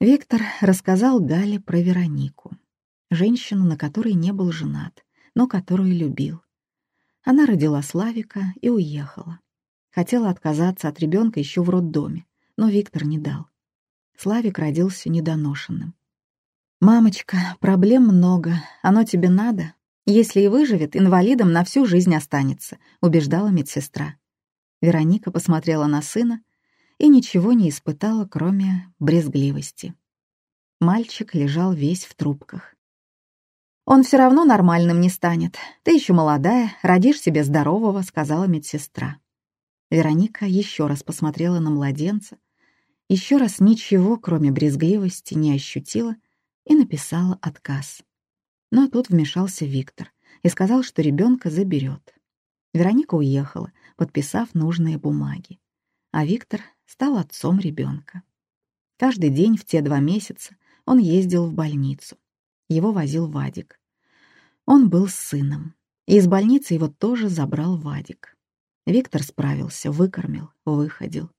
Виктор рассказал Гале про Веронику, женщину, на которой не был женат, но которую любил. Она родила Славика и уехала. Хотела отказаться от ребенка еще в роддоме, но Виктор не дал. Славик родился недоношенным. «Мамочка, проблем много. Оно тебе надо? Если и выживет, инвалидом на всю жизнь останется», — убеждала медсестра. Вероника посмотрела на сына и ничего не испытала, кроме брезгливости. Мальчик лежал весь в трубках. «Он все равно нормальным не станет. Ты еще молодая, родишь себе здорового», — сказала медсестра. Вероника еще раз посмотрела на младенца, еще раз ничего, кроме брезгливости, не ощутила и написала отказ. Но тут вмешался Виктор и сказал, что ребенка заберет. Вероника уехала, подписав нужные бумаги. А Виктор стал отцом ребенка. Каждый день в те два месяца он ездил в больницу. Его возил Вадик. Он был сыном. И из больницы его тоже забрал Вадик. Виктор справился, выкормил, выходил.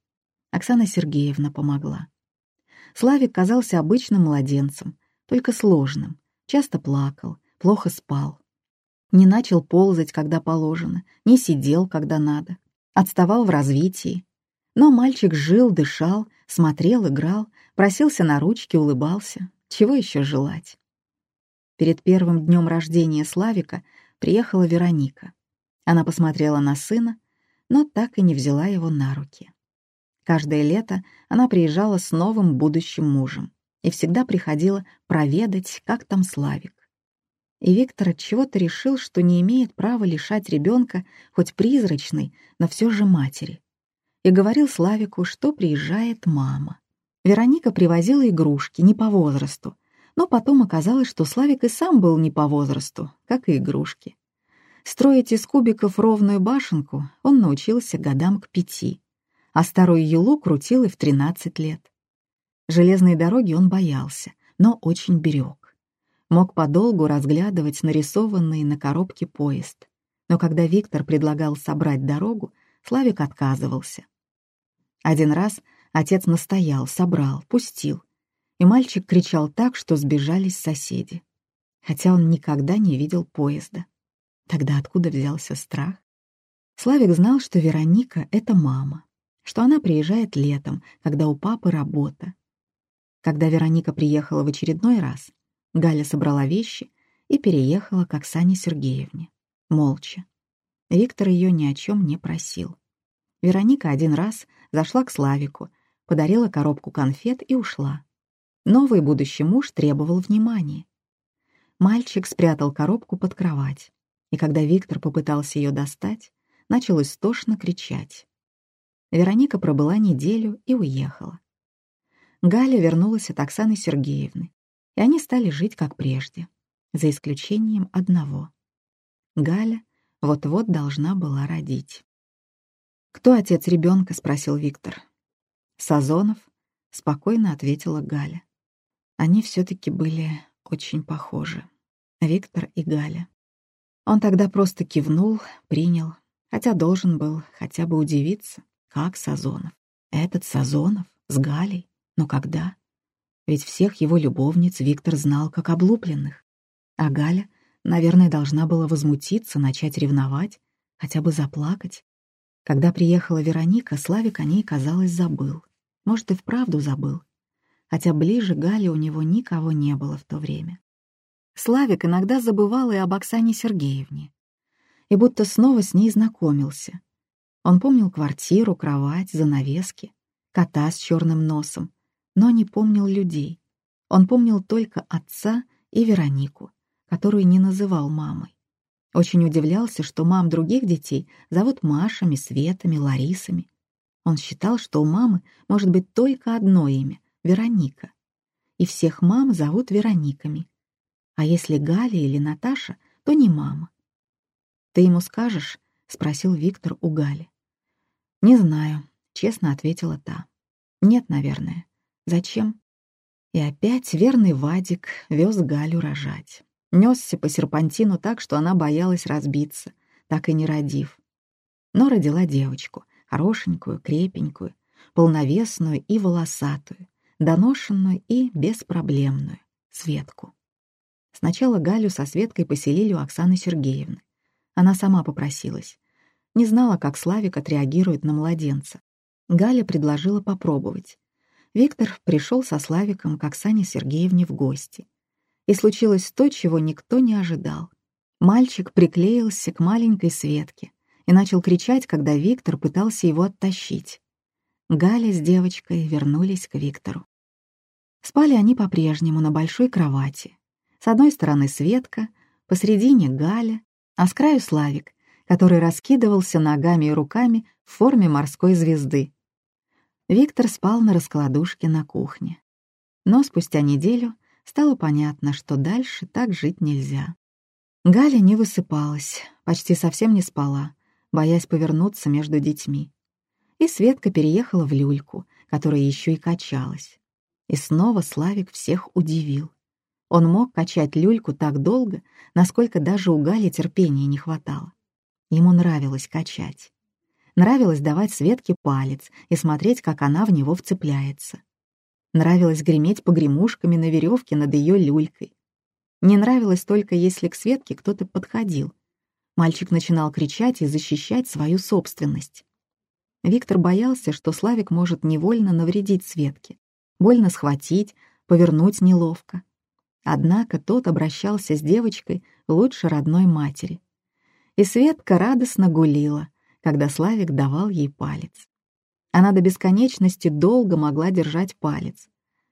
Оксана Сергеевна помогла. Славик казался обычным младенцем, только сложным, часто плакал, плохо спал. Не начал ползать, когда положено, не сидел, когда надо, отставал в развитии, но мальчик жил, дышал, смотрел, играл, просился на ручки, улыбался. Чего еще желать? Перед первым днем рождения Славика приехала Вероника. Она посмотрела на сына, но так и не взяла его на руки. Каждое лето она приезжала с новым будущим мужем и всегда приходила проведать, как там Славик. И Виктор от чего-то решил, что не имеет права лишать ребенка, хоть призрачной, но все же матери и говорил Славику, что приезжает мама. Вероника привозила игрушки, не по возрасту, но потом оказалось, что Славик и сам был не по возрасту, как и игрушки. Строить из кубиков ровную башенку он научился годам к пяти, а старую елу крутил и в тринадцать лет. Железной дороги он боялся, но очень берег. Мог подолгу разглядывать нарисованный на коробке поезд. Но когда Виктор предлагал собрать дорогу, Славик отказывался. Один раз отец настоял, собрал, пустил. И мальчик кричал так, что сбежались соседи. Хотя он никогда не видел поезда. Тогда откуда взялся страх? Славик знал, что Вероника — это мама, что она приезжает летом, когда у папы работа. Когда Вероника приехала в очередной раз, Галя собрала вещи и переехала к Оксане Сергеевне. Молча. Виктор ее ни о чем не просил. Вероника один раз зашла к Славику, подарила коробку конфет и ушла. Новый будущий муж требовал внимания. Мальчик спрятал коробку под кровать, и когда Виктор попытался ее достать, начал истошно кричать. Вероника пробыла неделю и уехала. Галя вернулась от Оксаны Сергеевны, и они стали жить как прежде, за исключением одного. Галя вот-вот должна была родить. «Кто отец ребенка?» — спросил Виктор. «Сазонов», — спокойно ответила Галя. Они все-таки были очень похожи. Виктор и Галя. Он тогда просто кивнул, принял, хотя должен был хотя бы удивиться, как Сазонов. Этот Сазонов с Галей? Но когда? Ведь всех его любовниц Виктор знал как облупленных. А Галя, наверное, должна была возмутиться, начать ревновать, хотя бы заплакать. Когда приехала Вероника, Славик о ней, казалось, забыл. Может, и вправду забыл. Хотя ближе Гали у него никого не было в то время. Славик иногда забывал и об Оксане Сергеевне. И будто снова с ней знакомился. Он помнил квартиру, кровать, занавески, кота с черным носом, но не помнил людей. Он помнил только отца и Веронику, которую не называл мамой. Очень удивлялся, что мам других детей зовут Машами, Светами, Ларисами. Он считал, что у мамы может быть только одно имя — Вероника. И всех мам зовут Верониками. А если Галя или Наташа, то не мама. «Ты ему скажешь?» — спросил Виктор у Гали. «Не знаю», — честно ответила та. «Нет, наверное. Зачем?» И опять верный Вадик вез Галю рожать. Несся по серпантину так, что она боялась разбиться, так и не родив. Но родила девочку, хорошенькую, крепенькую, полновесную и волосатую, доношенную и беспроблемную, Светку. Сначала Галю со Светкой поселили у Оксаны Сергеевны. Она сама попросилась. Не знала, как Славик отреагирует на младенца. Галя предложила попробовать. Виктор пришел со Славиком к Оксане Сергеевне в гости. И случилось то, чего никто не ожидал. Мальчик приклеился к маленькой Светке и начал кричать, когда Виктор пытался его оттащить. Галя с девочкой вернулись к Виктору. Спали они по-прежнему на большой кровати. С одной стороны Светка, посредине Галя, а с краю Славик, который раскидывался ногами и руками в форме морской звезды. Виктор спал на раскладушке на кухне. Но спустя неделю стало понятно, что дальше так жить нельзя. Галя не высыпалась, почти совсем не спала, боясь повернуться между детьми. И Светка переехала в люльку, которая еще и качалась. И снова Славик всех удивил. Он мог качать люльку так долго, насколько даже у Гали терпения не хватало. Ему нравилось качать. Нравилось давать Светке палец и смотреть, как она в него вцепляется. Нравилось греметь погремушками на веревке над ее люлькой. Не нравилось только, если к Светке кто-то подходил. Мальчик начинал кричать и защищать свою собственность. Виктор боялся, что Славик может невольно навредить Светке, больно схватить, повернуть неловко. Однако тот обращался с девочкой лучше родной матери. И Светка радостно гулила, когда Славик давал ей палец. Она до бесконечности долго могла держать палец,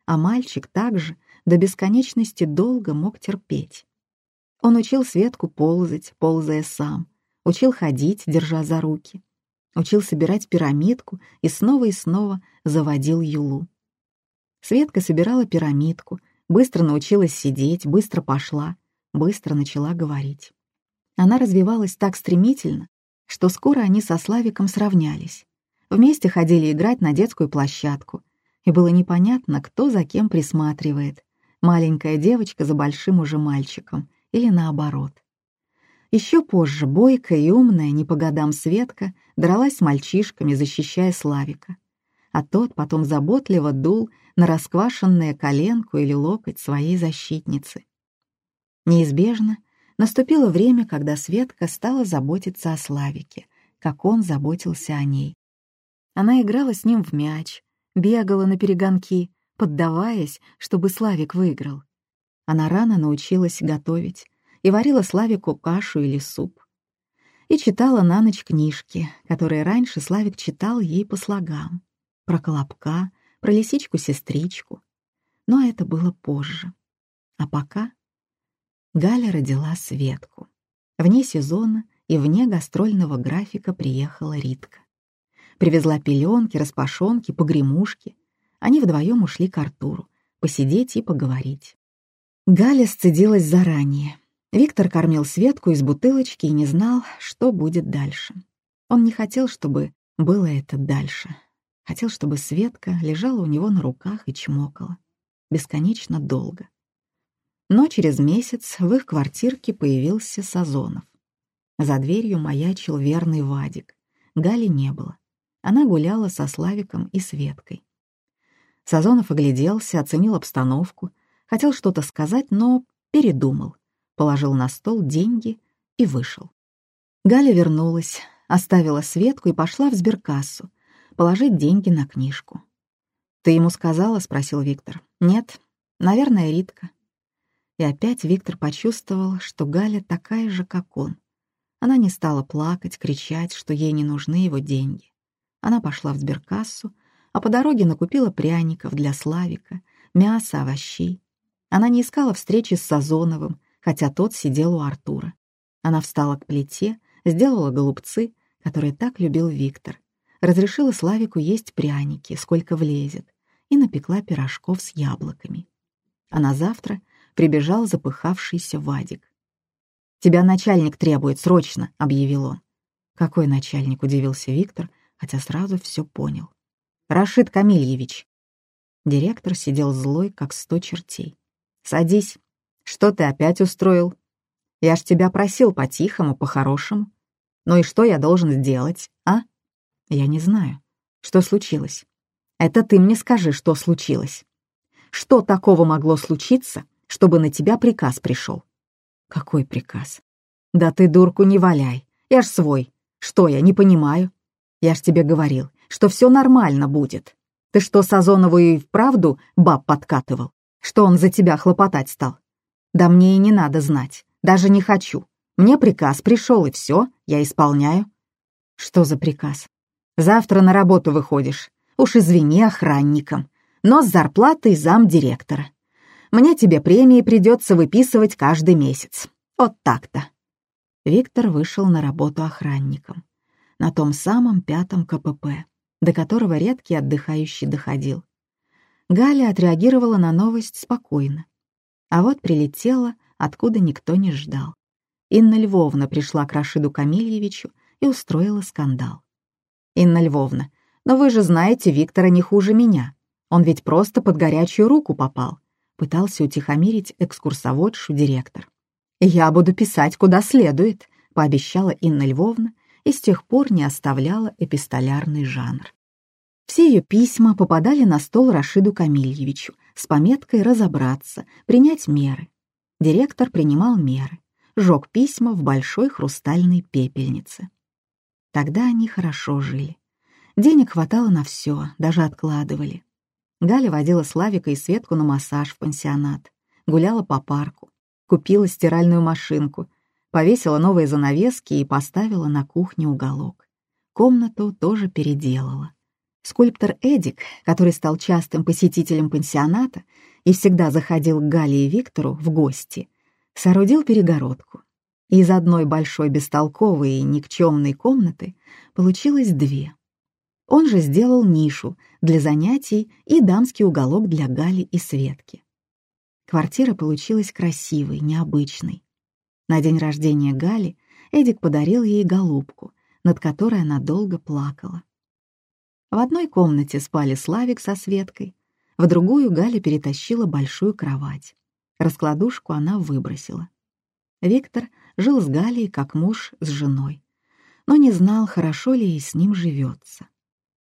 а мальчик также до бесконечности долго мог терпеть. Он учил Светку ползать, ползая сам, учил ходить, держа за руки, учил собирать пирамидку и снова и снова заводил Юлу. Светка собирала пирамидку, быстро научилась сидеть, быстро пошла, быстро начала говорить. Она развивалась так стремительно, что скоро они со Славиком сравнялись. Вместе ходили играть на детскую площадку, и было непонятно, кто за кем присматривает. Маленькая девочка за большим уже мальчиком или наоборот. Еще позже бойкая и умная, не по годам Светка, дралась с мальчишками, защищая Славика. А тот потом заботливо дул на расквашенное коленку или локоть своей защитницы. Неизбежно Наступило время, когда Светка стала заботиться о Славике, как он заботился о ней. Она играла с ним в мяч, бегала на перегонки, поддаваясь, чтобы Славик выиграл. Она рано научилась готовить и варила Славику кашу или суп. И читала на ночь книжки, которые раньше Славик читал ей по слогам. Про Колобка, про лисичку-сестричку. Но это было позже. А пока Галя родила Светку. Вне сезона и вне гастрольного графика приехала Ритка. Привезла пеленки, распашонки, погремушки. Они вдвоем ушли к Артуру, посидеть и поговорить. Галя сцедилась заранее. Виктор кормил Светку из бутылочки и не знал, что будет дальше. Он не хотел, чтобы было это дальше. Хотел, чтобы Светка лежала у него на руках и чмокала. Бесконечно долго. Но через месяц в их квартирке появился Сазонов. За дверью маячил верный Вадик. Гали не было. Она гуляла со Славиком и Светкой. Сазонов огляделся, оценил обстановку, хотел что-то сказать, но передумал, положил на стол деньги и вышел. Галя вернулась, оставила Светку и пошла в сберкассу, положить деньги на книжку. «Ты ему сказала?» — спросил Виктор. «Нет, наверное, Ритка». И опять Виктор почувствовал, что Галя такая же, как он. Она не стала плакать, кричать, что ей не нужны его деньги. Она пошла в сберкассу, а по дороге накупила пряников для Славика, мяса, овощей. Она не искала встречи с Сазоновым, хотя тот сидел у Артура. Она встала к плите, сделала голубцы, которые так любил Виктор, разрешила Славику есть пряники, сколько влезет, и напекла пирожков с яблоками. А на завтра прибежал запыхавшийся Вадик. «Тебя начальник требует, срочно!» — объявил он. «Какой начальник?» — удивился Виктор, хотя сразу все понял. «Рашид Камильевич». Директор сидел злой, как сто чертей. «Садись. Что ты опять устроил? Я ж тебя просил по-тихому, по-хорошему. Ну и что я должен сделать, а?» «Я не знаю. Что случилось?» «Это ты мне скажи, что случилось». что такого могло случиться, чтобы на тебя приказ пришел?» «Какой приказ?» «Да ты дурку не валяй, я ж свой. Что я, не понимаю? Я ж тебе говорил, что все нормально будет. Ты что, Сазонову и вправду баб подкатывал? Что он за тебя хлопотать стал? Да мне и не надо знать, даже не хочу. Мне приказ пришел, и все, я исполняю». «Что за приказ?» «Завтра на работу выходишь. Уж извини охранникам, но с зарплатой замдиректора. Мне тебе премии придется выписывать каждый месяц. Вот так-то». Виктор вышел на работу охранником. На том самом пятом КПП, до которого редкий отдыхающий доходил. Галя отреагировала на новость спокойно. А вот прилетела, откуда никто не ждал. Инна Львовна пришла к Рашиду Камильевичу и устроила скандал. «Инна Львовна, но вы же знаете Виктора не хуже меня. Он ведь просто под горячую руку попал», — пытался утихомирить экскурсоводшу директор. «Я буду писать куда следует», — пообещала Инна Львовна и с тех пор не оставляла эпистолярный жанр. Все ее письма попадали на стол Рашиду Камильевичу с пометкой «разобраться», «принять меры». Директор принимал меры, жег письма в большой хрустальной пепельнице. Тогда они хорошо жили. Денег хватало на все, даже откладывали. Галя водила Славика и Светку на массаж в пансионат, гуляла по парку, купила стиральную машинку, повесила новые занавески и поставила на кухне уголок. Комнату тоже переделала. Скульптор Эдик, который стал частым посетителем пансионата и всегда заходил к Гале и Виктору в гости, соорудил перегородку. Из одной большой бестолковой и никчемной комнаты получилось две. Он же сделал нишу для занятий и дамский уголок для Гали и Светки. Квартира получилась красивой, необычной. На день рождения Гали Эдик подарил ей голубку, над которой она долго плакала. В одной комнате спали Славик со Светкой, в другую Галя перетащила большую кровать. Раскладушку она выбросила. Виктор жил с Галей как муж с женой, но не знал, хорошо ли ей с ним живется.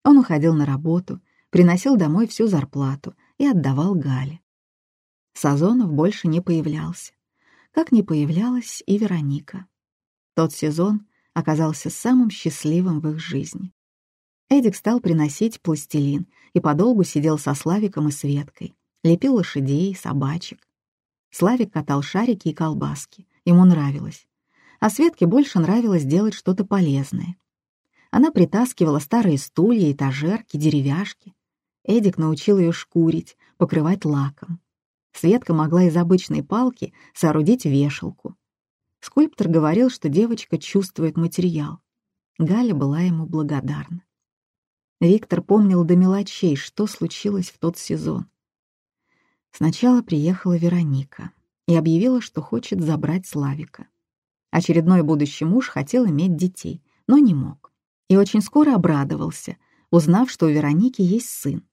Он уходил на работу, приносил домой всю зарплату и отдавал Гале. Сазонов больше не появлялся, как не появлялась и Вероника. Тот сезон оказался самым счастливым в их жизни. Эдик стал приносить пластилин и подолгу сидел со Славиком и Светкой, лепил лошадей, собачек. Славик катал шарики и колбаски, ему нравилось. А Светке больше нравилось делать что-то полезное. Она притаскивала старые стулья, этажерки, деревяшки. Эдик научил ее шкурить, покрывать лаком. Светка могла из обычной палки соорудить вешалку. Скульптор говорил, что девочка чувствует материал. Галя была ему благодарна. Виктор помнил до мелочей, что случилось в тот сезон. Сначала приехала Вероника и объявила, что хочет забрать Славика. Очередной будущий муж хотел иметь детей, но не мог. И очень скоро обрадовался, узнав, что у Вероники есть сын.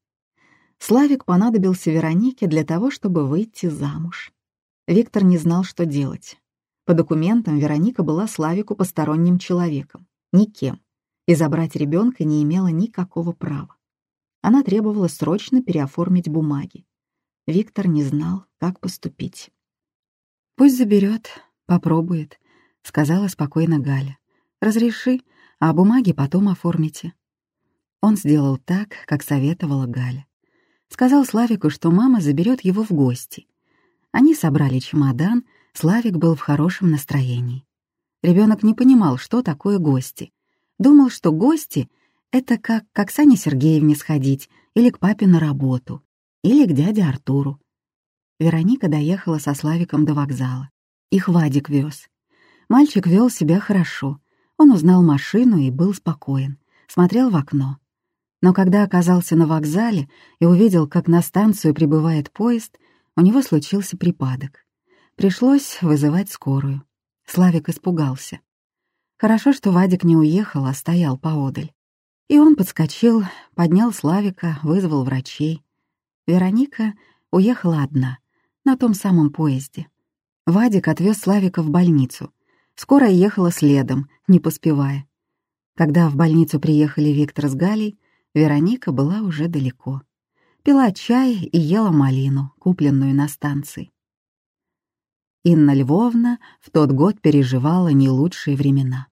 Славик понадобился Веронике для того, чтобы выйти замуж. Виктор не знал, что делать. По документам Вероника была Славику посторонним человеком, никем и забрать ребенка не имела никакого права. Она требовала срочно переоформить бумаги. Виктор не знал, как поступить. «Пусть заберет, попробует», — сказала спокойно Галя. «Разреши, а бумаги потом оформите». Он сделал так, как советовала Галя. Сказал Славику, что мама заберет его в гости. Они собрали чемодан, Славик был в хорошем настроении. Ребенок не понимал, что такое гости, Думал, что гости — это как к Оксане Сергеевне сходить или к папе на работу, или к дяде Артуру. Вероника доехала со Славиком до вокзала. Их Вадик вез. Мальчик вел себя хорошо. Он узнал машину и был спокоен. Смотрел в окно. Но когда оказался на вокзале и увидел, как на станцию прибывает поезд, у него случился припадок. Пришлось вызывать скорую. Славик испугался. Хорошо, что Вадик не уехал, а стоял поодаль. И он подскочил, поднял Славика, вызвал врачей. Вероника уехала одна, на том самом поезде. Вадик отвез Славика в больницу. Скоро ехала следом, не поспевая. Когда в больницу приехали Виктор с Галей, Вероника была уже далеко. пила чай и ела малину, купленную на станции. Инна Львовна в тот год переживала не лучшие времена.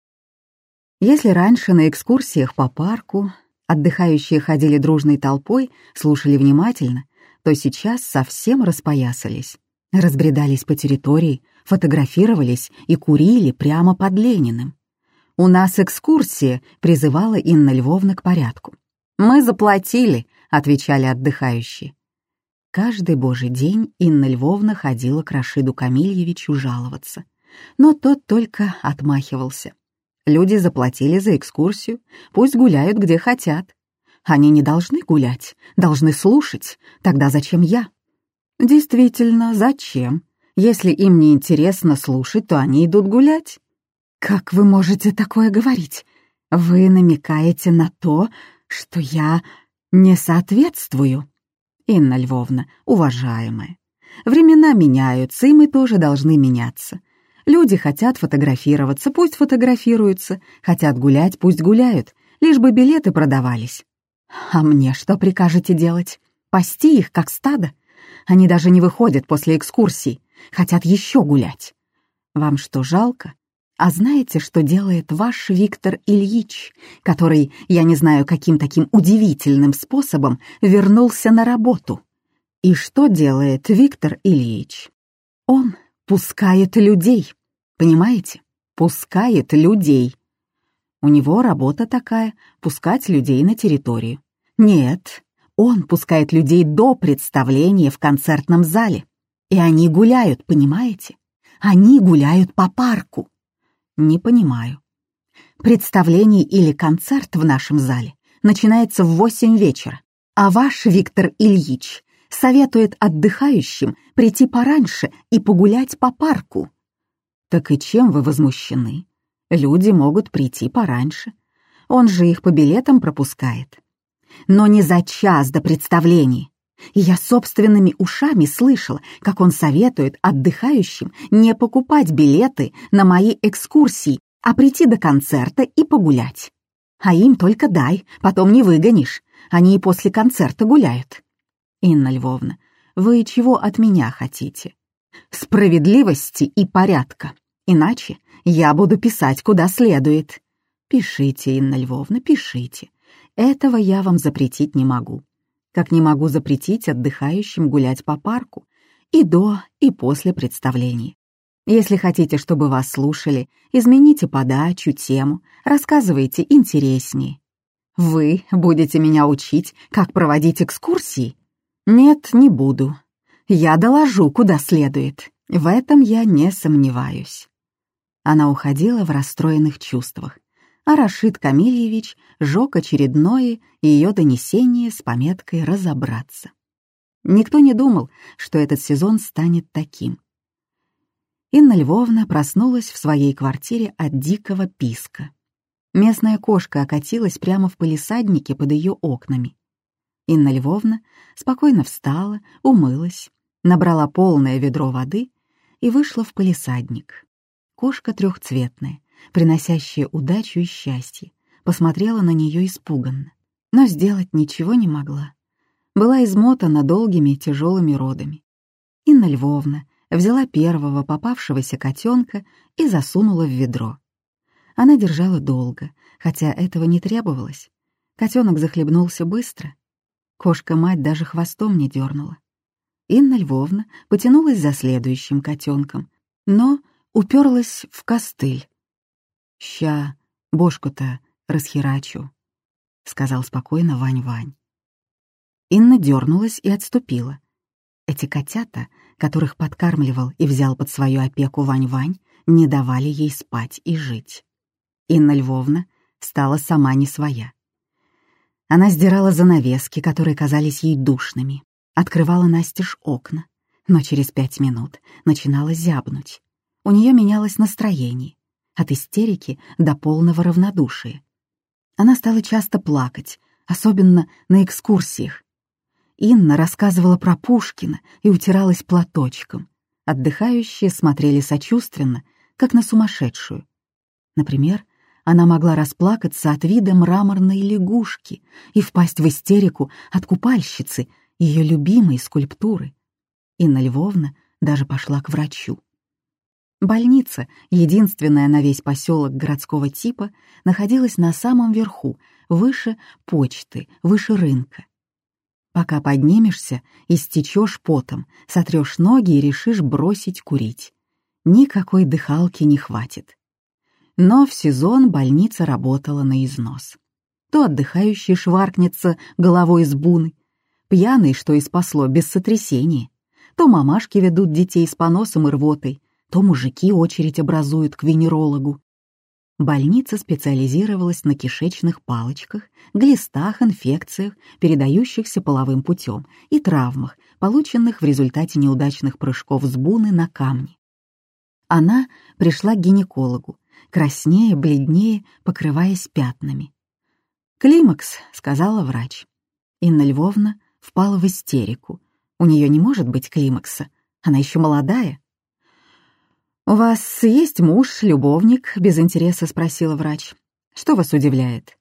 Если раньше на экскурсиях по парку отдыхающие ходили дружной толпой, слушали внимательно, то сейчас совсем распоясались, разбредались по территории, фотографировались и курили прямо под Лениным. «У нас экскурсия», — призывала Инна Львовна к порядку. «Мы заплатили», — отвечали отдыхающие. Каждый божий день Инна Львовна ходила к Рашиду Камильевичу жаловаться. Но тот только отмахивался. Люди заплатили за экскурсию, пусть гуляют где хотят. Они не должны гулять, должны слушать. Тогда зачем я? Действительно, зачем? Если им не интересно слушать, то они идут гулять. Как вы можете такое говорить? Вы намекаете на то, что я не соответствую. Инна Львовна, уважаемая, времена меняются, и мы тоже должны меняться. Люди хотят фотографироваться, пусть фотографируются, хотят гулять, пусть гуляют, лишь бы билеты продавались. А мне что прикажете делать? Пасти их, как стадо? Они даже не выходят после экскурсий, хотят еще гулять. Вам что, жалко? А знаете, что делает ваш Виктор Ильич, который, я не знаю, каким таким удивительным способом вернулся на работу? И что делает Виктор Ильич? Он пускает людей, понимаете? Пускает людей. У него работа такая — пускать людей на территорию. Нет, он пускает людей до представления в концертном зале. И они гуляют, понимаете? Они гуляют по парку. Не понимаю. Представление или концерт в нашем зале начинается в восемь вечера, а ваш Виктор Ильич советует отдыхающим прийти пораньше и погулять по парку. Так и чем вы возмущены? Люди могут прийти пораньше. Он же их по билетам пропускает. Но не за час до представления. я собственными ушами слышала, как он советует отдыхающим не покупать билеты на мои экскурсии, а прийти до концерта и погулять. А им только дай, потом не выгонишь. Они и после концерта гуляют. Инна Львовна, вы чего от меня хотите? Справедливости и порядка. Иначе я буду писать куда следует. Пишите, Инна Львовна, пишите. Этого я вам запретить не могу как не могу запретить отдыхающим гулять по парку и до, и после представлений. Если хотите, чтобы вас слушали, измените подачу, тему, рассказывайте интереснее. Вы будете меня учить, как проводить экскурсии? Нет, не буду. Я доложу, куда следует. В этом я не сомневаюсь. Она уходила в расстроенных чувствах, а Рашид Камильевич жег очередное ее донесение с пометкой «разобраться». Никто не думал, что этот сезон станет таким. Инна Львовна проснулась в своей квартире от дикого писка. Местная кошка окатилась прямо в палисаднике под ее окнами. Инна Львовна спокойно встала, умылась, набрала полное ведро воды и вышла в палисадник. Кошка трехцветная, приносящая удачу и счастье, посмотрела на нее испуганно, но сделать ничего не могла. Была измотана долгими тяжелыми родами. Инна Львовна взяла первого попавшегося котенка и засунула в ведро. Она держала долго, хотя этого не требовалось. Котенок захлебнулся быстро. Кошка-мать даже хвостом не дернула. Инна Львовна потянулась за следующим котенком, но уперлась в костыль. «Ща, бошку-то расхерачу», — сказал спокойно Вань-Вань. Инна дернулась и отступила. Эти котята, которых подкармливал и взял под свою опеку Вань-Вань, не давали ей спать и жить. Инна Львовна стала сама не своя. Она сдирала занавески, которые казались ей душными, открывала настежь окна, но через пять минут начинала зябнуть. У нее менялось настроение, от истерики до полного равнодушия. Она стала часто плакать, особенно на экскурсиях. Инна рассказывала про Пушкина и утиралась платочком. Отдыхающие смотрели сочувственно, как на сумасшедшую. Например, она могла расплакаться от вида мраморной лягушки и впасть в истерику от купальщицы, ее любимой скульптуры. Инна Львовна даже пошла к врачу. Больница, единственная на весь поселок городского типа, находилась на самом верху, выше почты, выше рынка. Пока поднимешься, истечешь потом, сотрешь ноги и решишь бросить курить. Никакой дыхалки не хватит. Но в сезон больница работала на износ. То отдыхающий шваркнется головой из буны, пьяный, что и спасло, без сотрясения, то мамашки ведут детей с поносом и рвотой, то мужики очередь образуют к венерологу. Больница специализировалась на кишечных палочках, глистах, инфекциях, передающихся половым путем, и травмах, полученных в результате неудачных прыжков с буны на камни. Она пришла к гинекологу, краснее, бледнее, покрываясь пятнами. «Климакс», — сказала врач. Инна Львовна впала в истерику. У нее не может быть климакса, она еще молодая. «У вас есть муж, любовник?» — без интереса спросила врач. «Что вас удивляет?»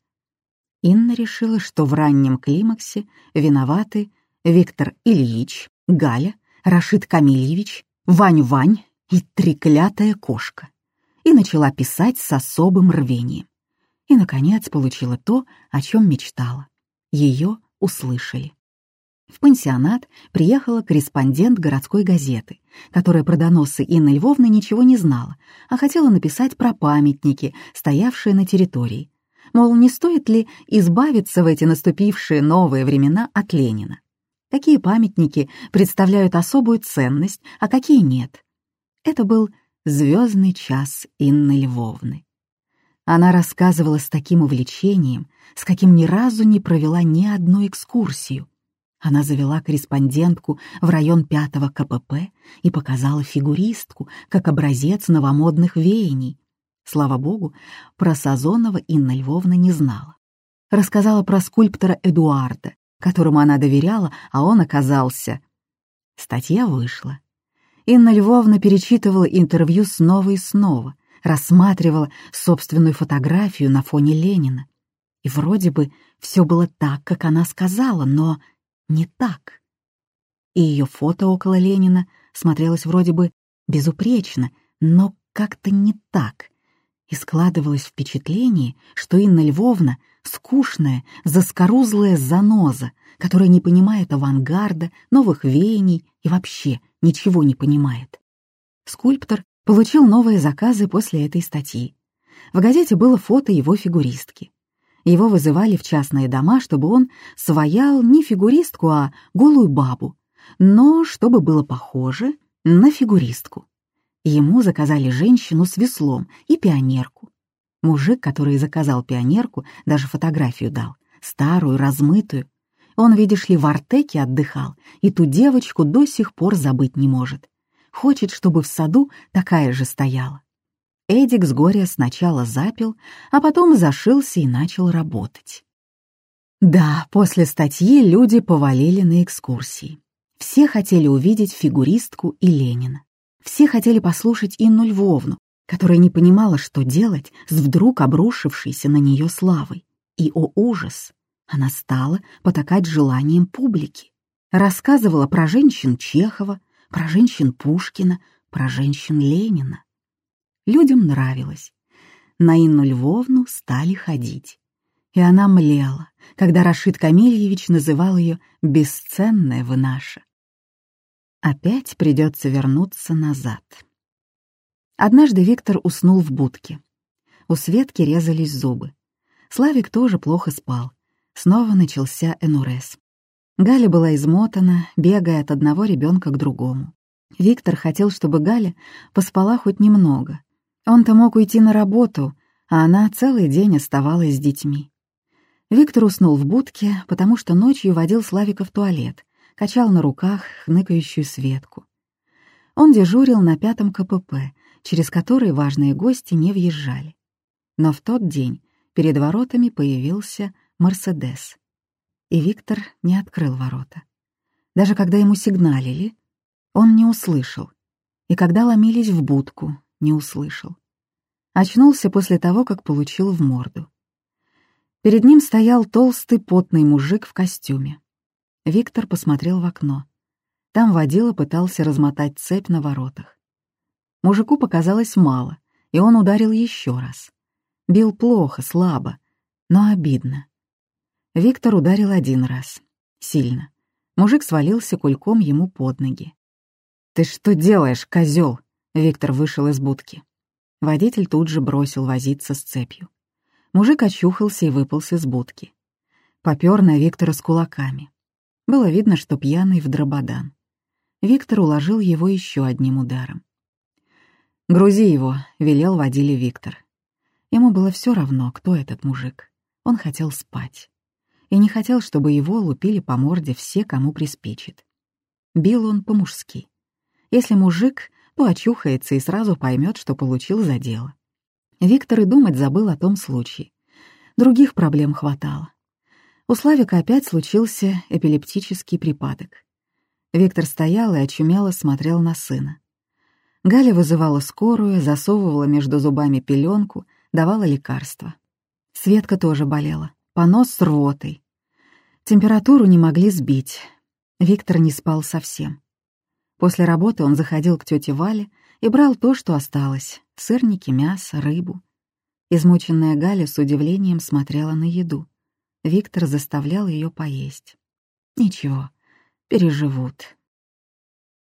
Инна решила, что в раннем климаксе виноваты Виктор Ильич, Галя, Рашид Камильевич, Вань-Вань и треклятая кошка. И начала писать с особым рвением. И, наконец, получила то, о чем мечтала. Ее услышали. В пансионат приехала корреспондент городской газеты, которая про доносы Инны Львовны ничего не знала, а хотела написать про памятники, стоявшие на территории. Мол, не стоит ли избавиться в эти наступившие новые времена от Ленина? Какие памятники представляют особую ценность, а какие нет? Это был звездный час Инны Львовны. Она рассказывала с таким увлечением, с каким ни разу не провела ни одну экскурсию, она завела корреспондентку в район пятого КПП и показала фигуристку как образец новомодных веяний. Слава богу, про Сазонова Инна Львовна не знала. Рассказала про скульптора Эдуарда, которому она доверяла, а он оказался... Статья вышла. Инна Львовна перечитывала интервью снова и снова, рассматривала собственную фотографию на фоне Ленина. И вроде бы все было так, как она сказала, но не так. И ее фото около Ленина смотрелось вроде бы безупречно, но как-то не так. И складывалось впечатление, что Инна Львовна — скучная, заскорузлая заноза, которая не понимает авангарда, новых веяний и вообще ничего не понимает. Скульптор получил новые заказы после этой статьи. В газете было фото его фигуристки. Его вызывали в частные дома, чтобы он своял не фигуристку, а голую бабу, но чтобы было похоже на фигуристку. Ему заказали женщину с веслом и пионерку. Мужик, который заказал пионерку, даже фотографию дал, старую, размытую. Он, видишь ли, в Артеке отдыхал, и ту девочку до сих пор забыть не может. Хочет, чтобы в саду такая же стояла. Эдик с горя сначала запил, а потом зашился и начал работать. Да, после статьи люди повалили на экскурсии. Все хотели увидеть фигуристку и Ленина. Все хотели послушать Инну Львовну, которая не понимала, что делать с вдруг обрушившейся на нее славой. И, о ужас, она стала потакать желанием публики. Рассказывала про женщин Чехова, про женщин Пушкина, про женщин Ленина. Людям нравилось. На Инну Львовну стали ходить. И она млела, когда Рашид Камильевич называл ее «бесценная вы наша». Опять придется вернуться назад. Однажды Виктор уснул в будке. У Светки резались зубы. Славик тоже плохо спал. Снова начался энурез. Галя была измотана, бегая от одного ребенка к другому. Виктор хотел, чтобы Галя поспала хоть немного, он-то мог уйти на работу, а она целый день оставалась с детьми. Виктор уснул в будке, потому что ночью водил Славика в туалет, качал на руках хныкающую Светку. Он дежурил на пятом КПП, через который важные гости не въезжали. Но в тот день перед воротами появился «Мерседес». И Виктор не открыл ворота. Даже когда ему сигналили, он не услышал. И когда ломились в будку, не услышал. Очнулся после того, как получил в морду. Перед ним стоял толстый потный мужик в костюме. Виктор посмотрел в окно. Там водила пытался размотать цепь на воротах. Мужику показалось мало, и он ударил еще раз. Бил плохо, слабо, но обидно. Виктор ударил один раз. Сильно. Мужик свалился кульком ему под ноги. «Ты что делаешь, козел? Виктор вышел из будки. Водитель тут же бросил возиться с цепью. Мужик очухался и выполз из будки. Попёр на Виктора с кулаками. Было видно, что пьяный в дрободан. Виктор уложил его еще одним ударом. «Грузи его», — велел водили Виктор. Ему было все равно, кто этот мужик. Он хотел спать. И не хотел, чтобы его лупили по морде все, кому приспичит. Бил он по-мужски. Если мужик, то очухается и сразу поймет, что получил за дело. Виктор и думать забыл о том случае. Других проблем хватало. У Славика опять случился эпилептический припадок. Виктор стоял и очумело смотрел на сына. Галя вызывала скорую, засовывала между зубами пеленку, давала лекарства. Светка тоже болела, понос с рвотой. Температуру не могли сбить. Виктор не спал совсем. После работы он заходил к тете Вале и брал то, что осталось — сырники, мясо, рыбу. Измученная Галя с удивлением смотрела на еду. Виктор заставлял ее поесть. Ничего, переживут.